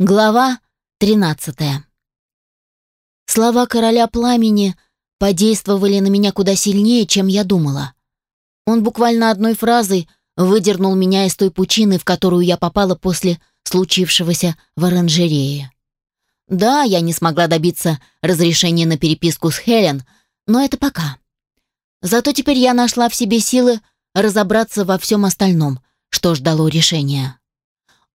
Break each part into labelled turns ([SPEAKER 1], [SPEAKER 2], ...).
[SPEAKER 1] Глава 13. Слова короля пламени подействовали на меня куда сильнее, чем я думала. Он буквально одной фразой выдернул меня из той пучины, в которую я попала после случившегося в оранжерее. Да, я не смогла добиться разрешения на переписку с Хелен, но это пока. Зато теперь я нашла в себе силы разобраться во всем остальном, что ждало решения.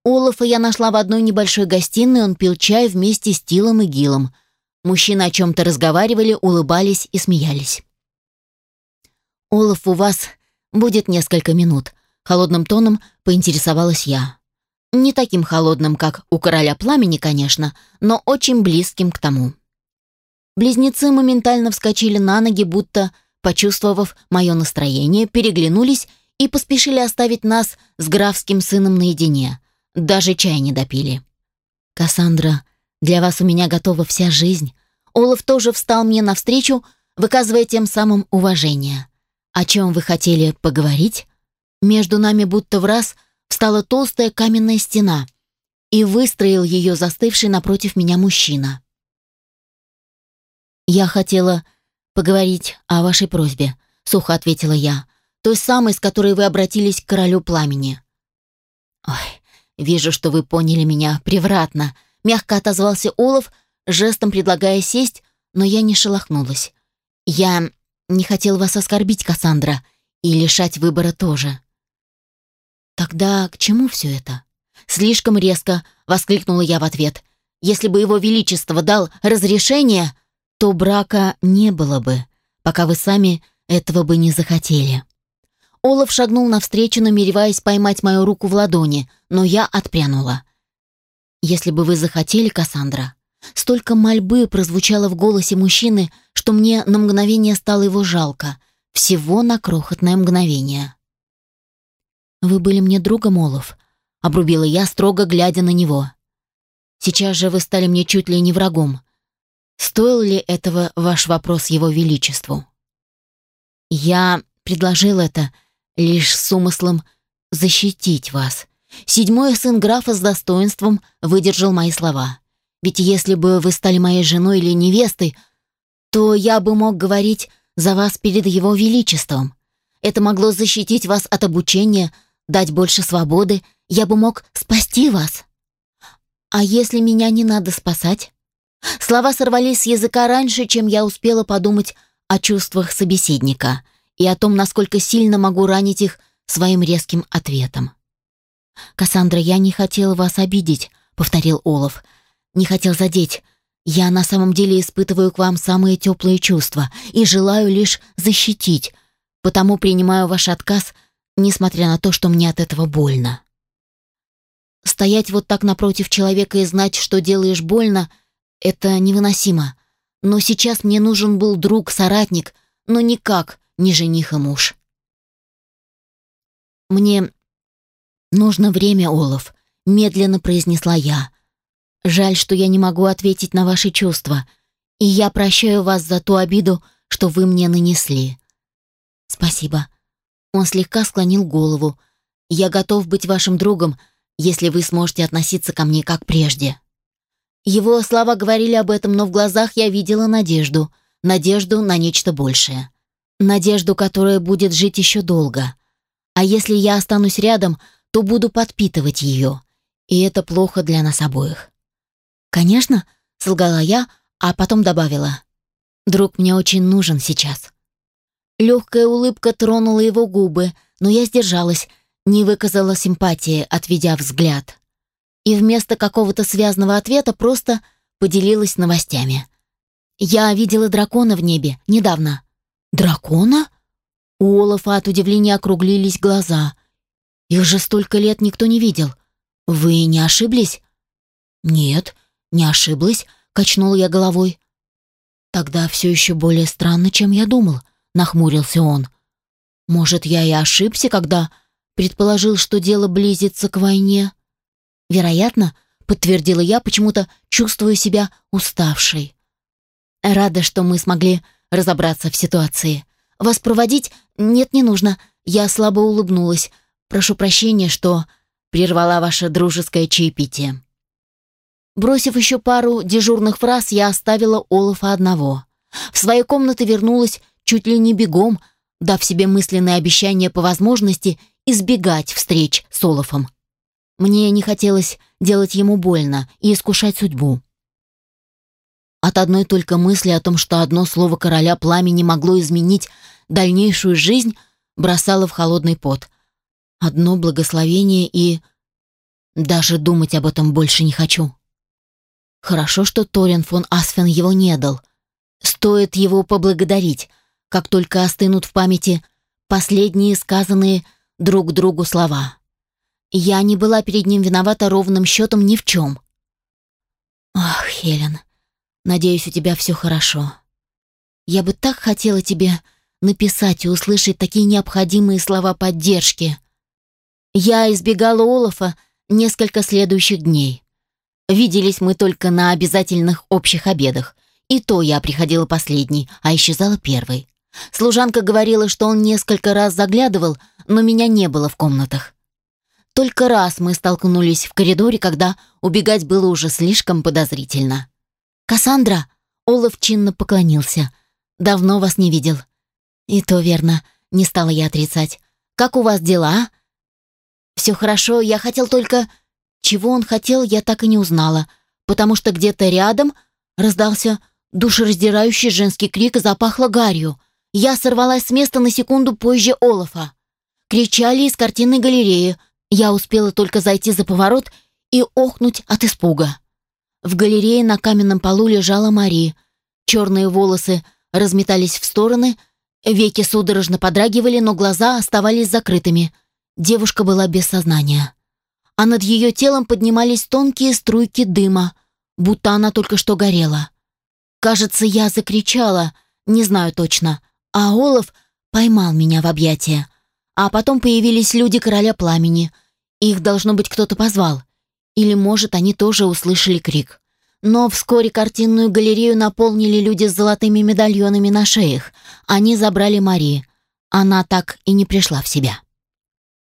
[SPEAKER 1] Олафа я нашла в одной небольшой гостиной, он пил чай вместе с Тилом и Гилом. Мужчины о чем-то разговаривали, улыбались и смеялись. «Олаф, у вас будет несколько минут», — холодным тоном поинтересовалась я. Не таким холодным, как у короля пламени, конечно, но очень близким к тому. Близнецы моментально вскочили на ноги, будто, почувствовав мое настроение, переглянулись и поспешили оставить нас с графским сыном наедине — даже чай не допили. «Кассандра, для вас у меня готова вся жизнь». Олаф тоже встал мне навстречу, выказывая тем самым уважение. «О чем вы хотели поговорить?» Между нами будто в раз встала толстая каменная стена, и выстроил ее застывший напротив меня мужчина. «Я хотела поговорить о вашей просьбе», — сухо ответила я, «той самой, с которой вы обратились к королю пламени». «Ой, «Вижу, что вы поняли меня превратно», — мягко отозвался Олаф, жестом предлагая сесть, но я не шелохнулась. «Я не хотел вас оскорбить, Кассандра, и лишать выбора тоже». «Тогда к чему все это?» Слишком резко воскликнула я в ответ. «Если бы его величество дал разрешение, то брака не было бы, пока вы сами этого бы не захотели». Олаф шагнул навстречу, намереваясь поймать мою руку в ладони, но я отпрянула. «Если бы вы захотели, Кассандра...» Столько мольбы прозвучало в голосе мужчины, что мне на мгновение стало его жалко. Всего на крохотное мгновение. «Вы были мне другом, Олаф», — обрубила я, строго глядя на него. «Сейчас же вы стали мне чуть ли не врагом. Стоил ли этого ваш вопрос его величеству?» «Я предложил это, лишь с умыслом защитить вас. Седьмой сын графа с достоинством выдержал мои слова. Ведь если бы вы стали моей женой или невестой, то я бы мог говорить за вас перед его величеством. Это могло защитить вас от обучения, дать больше свободы, я бы мог спасти вас. А если меня не надо спасать? Слова сорвались с языка раньше, чем я успела подумать о чувствах собеседника — и о том, насколько сильно могу ранить их своим резким ответом. «Кассандра, я не хотел вас обидеть», — повторил Олаф. «Не хотел задеть. Я на самом деле испытываю к вам самые теплые чувства и желаю лишь защитить, потому принимаю ваш отказ, несмотря на то, что мне от этого больно». Стоять вот так напротив человека и знать, что делаешь больно, это невыносимо. Но сейчас мне нужен был друг, соратник, но никак не жених и муж. «Мне нужно время, Олаф», — медленно произнесла я. «Жаль, что я не могу ответить на ваши чувства, и я прощаю вас за ту обиду, что вы мне нанесли». «Спасибо». Он слегка склонил голову. «Я готов быть вашим другом, если вы сможете относиться ко мне как прежде». Его слова говорили об этом, но в глазах я видела надежду, надежду на нечто большее. Надежду, которая будет жить еще долго. А если я останусь рядом, то буду подпитывать ее. И это плохо для нас обоих. «Конечно», — солгала я, а потом добавила. «Друг мне очень нужен сейчас». Легкая улыбка тронула его губы, но я сдержалась, не выказала симпатии, отведя взгляд. И вместо какого-то связного ответа просто поделилась новостями. Я видела дракона в небе недавно. «Дракона?» У Олафа от удивления округлились глаза. «Их же столько лет никто не видел. Вы не ошиблись?» «Нет, не ошиблась», — качнул я головой. «Тогда все еще более странно, чем я думал», — нахмурился он. «Может, я и ошибся, когда предположил, что дело близится к войне?» «Вероятно», — подтвердила я, почему-то чувствую себя уставшей. «Рада, что мы смогли разобраться в ситуации. Вас проводить? Нет, не нужно. Я слабо улыбнулась. Прошу прощения, что прервала ваше дружеское чаепитие. Бросив еще пару дежурных фраз, я оставила Олафа одного. В своей комнаты вернулась чуть ли не бегом, дав себе мысленное обещание по возможности избегать встреч с Олафом. Мне не хотелось делать ему больно и искушать судьбу. От одной только мысли о том, что одно слово короля пламени могло изменить дальнейшую жизнь, бросало в холодный пот. Одно благословение и... Даже думать об этом больше не хочу. Хорошо, что Торин фон Асфен его не дал. Стоит его поблагодарить, как только остынут в памяти последние сказанные друг другу слова. Я не была перед ним виновата ровным счетом ни в чем. «Ах, Хелен, надеюсь, у тебя все хорошо. Я бы так хотела тебе написать и услышать такие необходимые слова поддержки. Я избегала Олафа несколько следующих дней. Виделись мы только на обязательных общих обедах, и то я приходила последней, а исчезала первой. Служанка говорила, что он несколько раз заглядывал, но меня не было в комнатах. Только раз мы столкнулись в коридоре, когда убегать было уже слишком подозрительно. «Кассандра!» — Олаф чинно поклонился. «Давно вас не видел». «И то верно», — не стала я отрицать. «Как у вас дела?» «Все хорошо, я хотел только...» Чего он хотел, я так и не узнала, потому что где-то рядом раздался душераздирающий женский крик и запахло гарью. Я сорвалась с места на секунду позже Олафа. Кричали из картинной галереи — я успела только зайти за поворот и охнуть от испуга. В галерее на каменном полу лежала Мари. Черные волосы разметались в стороны, веки судорожно подрагивали, но глаза оставались закрытыми. Девушка была без сознания. А над ее телом поднимались тонкие струйки дыма, будто она только что горела. Кажется, я закричала, не знаю точно, а Олаф поймал меня в объятия. А потом появились люди короля пламени. Их, должно быть, кто-то позвал. Или, может, они тоже услышали крик. Но вскоре картинную галерею наполнили люди с золотыми медальонами на шеях. Они забрали Мари. Она так и не пришла в себя.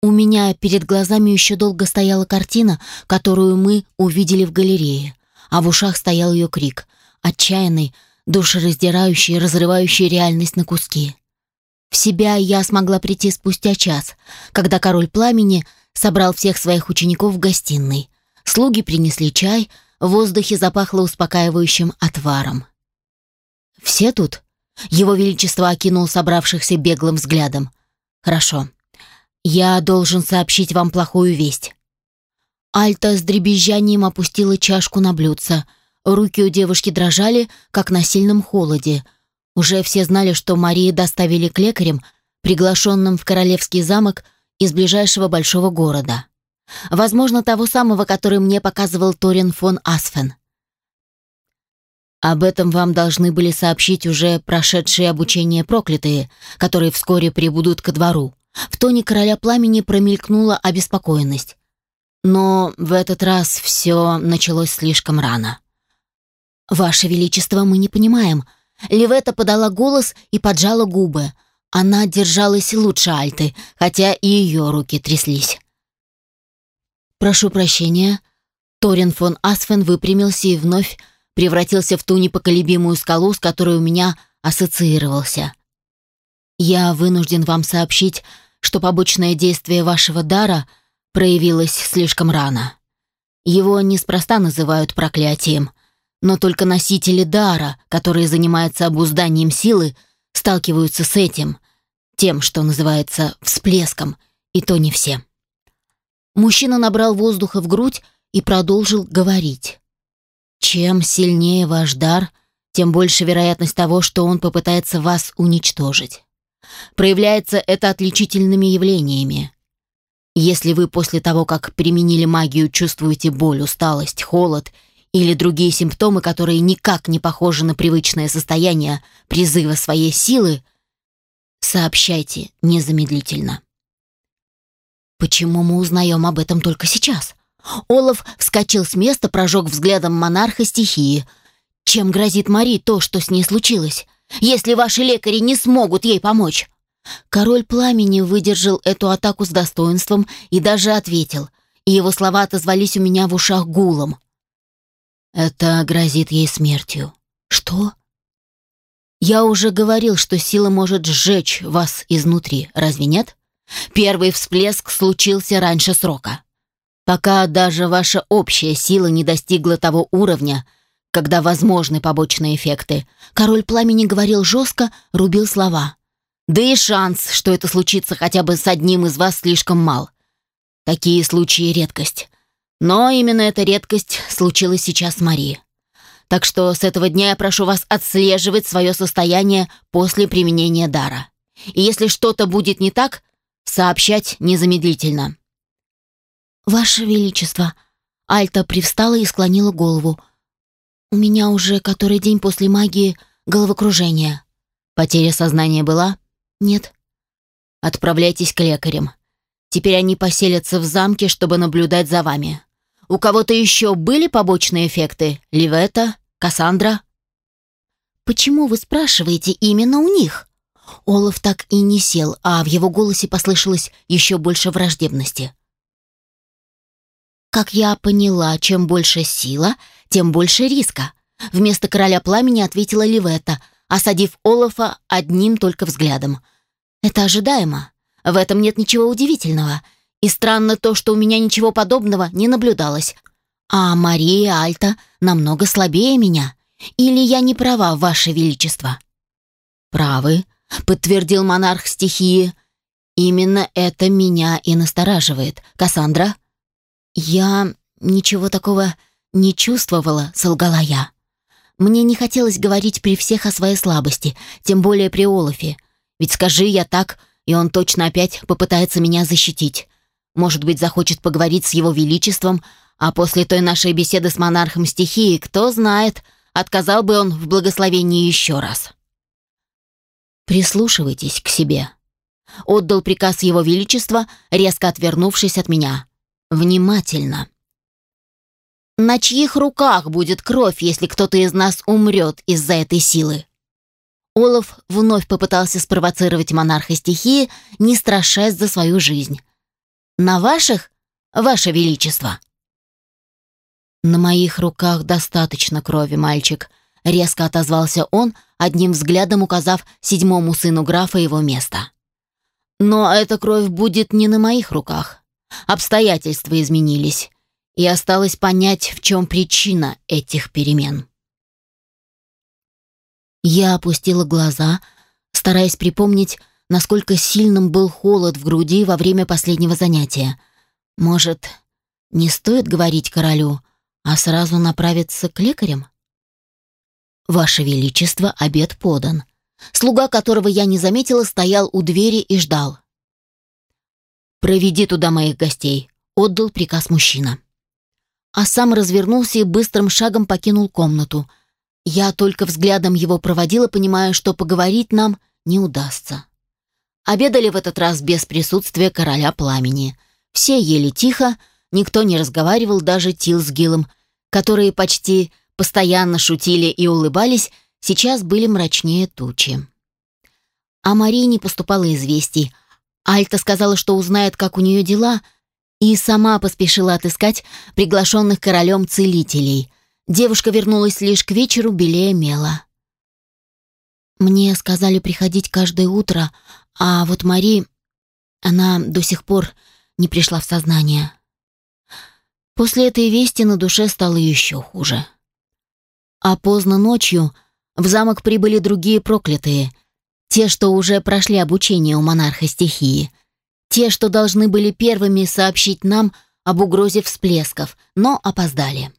[SPEAKER 1] У меня перед глазами еще долго стояла картина, которую мы увидели в галерее, а в ушах стоял ее крик, отчаянный, душераздирающий, разрывающий реальность на куски. В себя я смогла прийти спустя час, когда король пламени собрал всех своих учеников в гостиной. Слуги принесли чай, в воздухе запахло успокаивающим отваром. «Все тут?» Его Величество окинул собравшихся беглым взглядом. «Хорошо. Я должен сообщить вам плохую весть». Альта с дребезжанием опустила чашку на блюдце. Руки у девушки дрожали, как на сильном холоде. Уже все знали, что Марии доставили к лекарям, приглашенным в королевский замок из ближайшего большого города. Возможно, того самого, который мне показывал Торин фон Асфен. Об этом вам должны были сообщить уже прошедшие обучение проклятые, которые вскоре прибудут ко двору. В тоне короля пламени промелькнула обеспокоенность. Но в этот раз все началось слишком рано. «Ваше Величество, мы не понимаем», Левета подала голос и поджала губы. Она держалась лучше Альты, хотя и ее руки тряслись. «Прошу прощения». Торин фон Асфен выпрямился и вновь превратился в ту непоколебимую скалу, с которой у меня ассоциировался. «Я вынужден вам сообщить, что побочное действие вашего дара проявилось слишком рано. Его неспроста называют проклятием — но только носители дара, которые занимаются обузданием силы, сталкиваются с этим, тем, что называется всплеском, и то не все. Мужчина набрал воздуха в грудь и продолжил говорить. Чем сильнее ваш дар, тем больше вероятность того, что он попытается вас уничтожить. Проявляется это отличительными явлениями. Если вы после того, как применили магию, чувствуете боль, усталость, холод или другие симптомы, которые никак не похожи на привычное состояние призыва своей силы, сообщайте незамедлительно. Почему мы узнаем об этом только сейчас? Олаф вскочил с места, прожег взглядом монарха стихии. Чем грозит Мари то, что с ней случилось? Если ваши лекари не смогут ей помочь? Король пламени выдержал эту атаку с достоинством и даже ответил, и его слова отозвались у меня в ушах гулом. Это грозит ей смертью. Что? Я уже говорил, что сила может сжечь вас изнутри, разве нет? Первый всплеск случился раньше срока. Пока даже ваша общая сила не достигла того уровня, когда возможны побочные эффекты, король пламени говорил жестко, рубил слова. Да и шанс, что это случится хотя бы с одним из вас, слишком мал. Такие случаи — редкость. Но именно эта редкость случилась сейчас с Мари. Так что с этого дня я прошу вас отслеживать свое состояние после применения дара. И если что-то будет не так, сообщать незамедлительно. «Ваше Величество!» Альта привстала и склонила голову. «У меня уже который день после магии головокружение». «Потеря сознания была?» «Нет». «Отправляйтесь к лекарям. Теперь они поселятся в замке, чтобы наблюдать за вами. У кого-то еще были побочные эффекты? Ливета? Кассандра?» «Почему вы спрашиваете именно у них?» Олаф так и не сел, а в его голосе послышалось еще больше враждебности. Как я поняла, чем больше сила, тем больше риска. Вместо короля пламени ответила Ливета, осадив Олафа одним только взглядом. Это ожидаемо. В этом нет ничего удивительного. И странно то, что у меня ничего подобного не наблюдалось. А Мария Альта намного слабее меня. Или я не права, ваше величество? Правы, подтвердил монарх стихии. Именно это меня и настораживает. Кассандра, «Я ничего такого не чувствовала», — солгала я. Мне не хотелось говорить при всех о своей слабости, тем более при Олафе. Ведь скажи я так, и он точно опять попытается меня защитить. Может быть, захочет поговорить с его величеством, а после той нашей беседы с монархом стихии, кто знает, отказал бы он в благословении еще раз. «Прислушивайтесь к себе», — отдал приказ его величества, резко отвернувшись от меня внимательно. На чьих руках будет кровь, если кто-то из нас умрет из-за этой силы? Олаф вновь попытался спровоцировать монарха стихии, не страшась за свою жизнь. «На ваших, ваше величество?» «На моих руках достаточно крови, мальчик», — резко отозвался он, одним взглядом указав седьмому сыну графа его место. «Но эта кровь будет не на моих руках. Обстоятельства изменились, и осталось понять, в чем причина этих перемен. Я опустила глаза, стараясь припомнить, насколько сильным был холод в груди во время последнего занятия. Может, не стоит говорить королю, а сразу направиться к лекарям? Ваше Величество, обед подан. Слуга, которого я не заметила, стоял у двери и ждал. «Проведи туда моих гостей», — отдал приказ мужчина. А сам развернулся и быстрым шагом покинул комнату. Я только взглядом его проводила, понимая, что поговорить нам не удастся. Обедали в этот раз без присутствия короля пламени. Все ели тихо, никто не разговаривал, даже Тил с Гилом, которые почти постоянно шутили и улыбались, сейчас были мрачнее тучи. О Марии не поступало известий, Альта сказала, что узнает, как у нее дела, и сама поспешила отыскать приглашенных королем целителей. Девушка вернулась лишь к вечеру белее мела. Мне сказали приходить каждое утро, а вот Мари, она до сих пор не пришла в сознание. После этой вести на душе стало еще хуже. А поздно ночью в замок прибыли другие проклятые — те, что уже прошли обучение у монарха стихии. Те, что должны были первыми сообщить нам об угрозе всплесков, но опоздали.